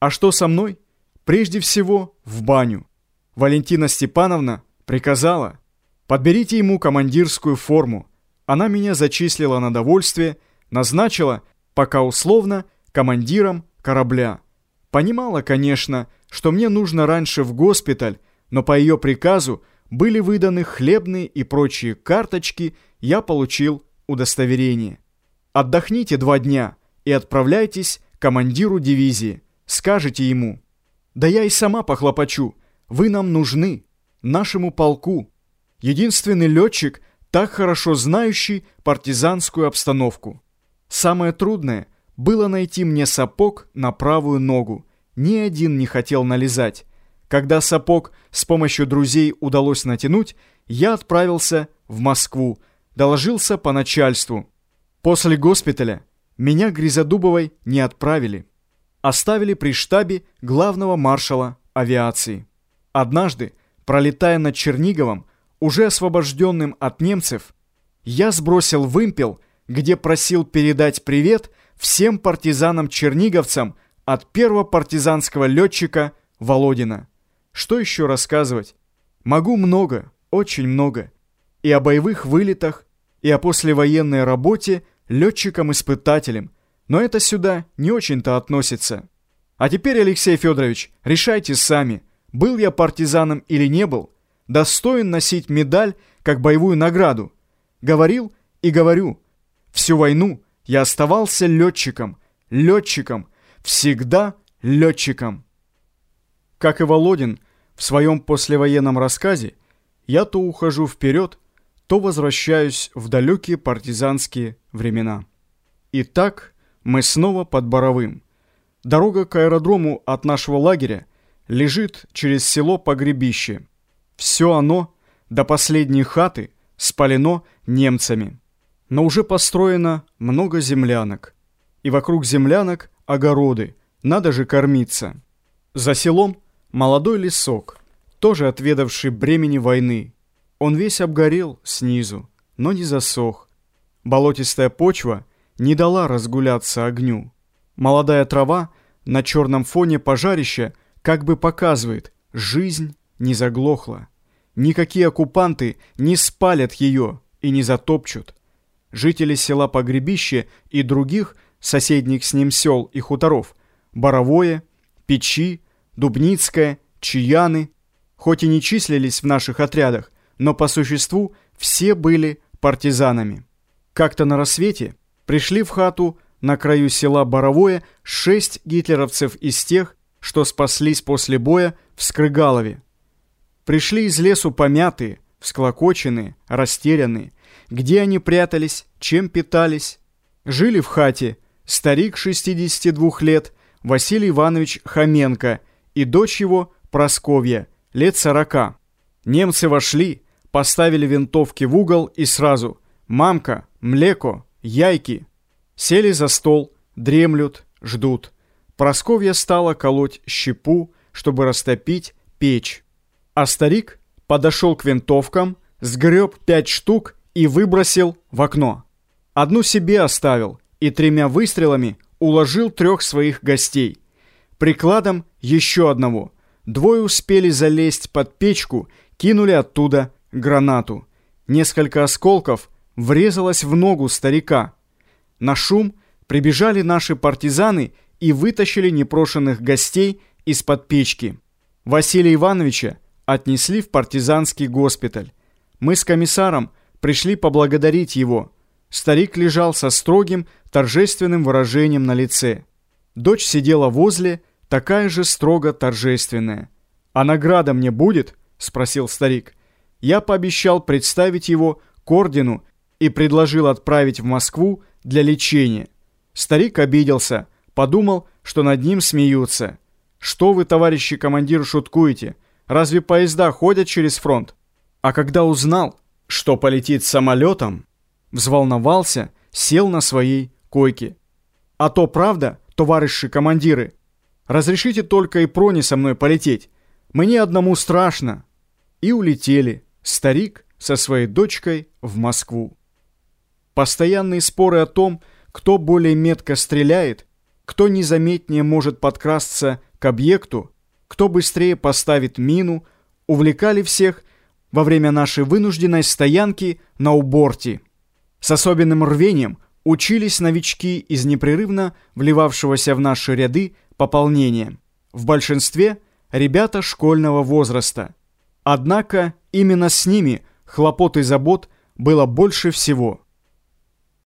А что со мной? Прежде всего, в баню. Валентина Степановна приказала, подберите ему командирскую форму. Она меня зачислила на довольствие, назначила, пока условно, командиром корабля. Понимала, конечно, что мне нужно раньше в госпиталь, но по ее приказу были выданы хлебные и прочие карточки, я получил удостоверение. Отдохните два дня и отправляйтесь к командиру дивизии. Скажите ему. Да я и сама похлопочу. Вы нам нужны, нашему полку. Единственный летчик, так хорошо знающий партизанскую обстановку. Самое трудное было найти мне сапог на правую ногу. Ни один не хотел налезать. Когда сапог с помощью друзей удалось натянуть, я отправился в Москву, доложился по начальству. После госпиталя меня Гризодубовой не отправили. Оставили при штабе главного маршала авиации. Однажды, пролетая над Черниговым, уже освобожденным от немцев, я сбросил вымпел, где просил передать привет всем партизанам-черниговцам от первого партизанского летчика Володина. Что еще рассказывать? Могу много, очень много. И о боевых вылетах, и о послевоенной работе летчиком-испытателем. Но это сюда не очень-то относится. А теперь, Алексей Федорович, решайте сами, был я партизаном или не был, достоин носить медаль как боевую награду. Говорил и говорю, всю войну я оставался летчиком, летчиком, всегда летчиком. Как и Володин, в своем послевоенном рассказе я то ухожу вперед, то возвращаюсь в далекие партизанские времена. Итак, мы снова под Боровым. Дорога к аэродрому от нашего лагеря лежит через село Погребище. Все оно, до последней хаты, спалено немцами. Но уже построено много землянок. И вокруг землянок огороды, надо же кормиться. За селом Молодой лесок, тоже отведавший бремени войны. Он весь обгорел снизу, но не засох. Болотистая почва не дала разгуляться огню. Молодая трава на черном фоне пожарища как бы показывает, жизнь не заглохла. Никакие оккупанты не спалят ее и не затопчут. Жители села Погребище и других соседних с ним сел и хуторов Боровое, Печи, Дубницкая, Чияны, хоть и не числились в наших отрядах, но по существу все были партизанами. Как-то на рассвете пришли в хату на краю села Боровое шесть гитлеровцев из тех, что спаслись после боя в Скрыгалове. Пришли из лесу помятые, всклокоченные, растерянные. Где они прятались, чем питались? Жили в хате старик 62 лет, Василий Иванович Хоменко – и дочь его, Просковья, лет сорока. Немцы вошли, поставили винтовки в угол и сразу «Мамка, млеко, яйки». Сели за стол, дремлют, ждут. Просковья стала колоть щепу, чтобы растопить печь. А старик подошел к винтовкам, сгреб пять штук и выбросил в окно. Одну себе оставил и тремя выстрелами уложил трех своих гостей прикладом еще одного. Двое успели залезть под печку, кинули оттуда гранату. Несколько осколков врезалось в ногу старика. На шум прибежали наши партизаны и вытащили непрошенных гостей из-под печки. Василия Ивановича отнесли в партизанский госпиталь. Мы с комиссаром пришли поблагодарить его. Старик лежал со строгим, торжественным выражением на лице. Дочь сидела возле, такая же строго торжественная. «А награда мне будет?» — спросил старик. Я пообещал представить его к ордену и предложил отправить в Москву для лечения. Старик обиделся, подумал, что над ним смеются. «Что вы, товарищи командир, шуткуете? Разве поезда ходят через фронт?» А когда узнал, что полетит самолетом, взволновался, сел на своей койке. «А то правда, товарищи командиры?» Разрешите только и прони со мной полететь. Мне одному страшно». И улетели старик со своей дочкой в Москву. Постоянные споры о том, кто более метко стреляет, кто незаметнее может подкрасться к объекту, кто быстрее поставит мину, увлекали всех во время нашей вынужденной стоянки на уборте. С особенным рвением учились новички из непрерывно вливавшегося в наши ряды пополнения. В большинстве ребята школьного возраста. Однако именно с ними хлопот и забот было больше всего –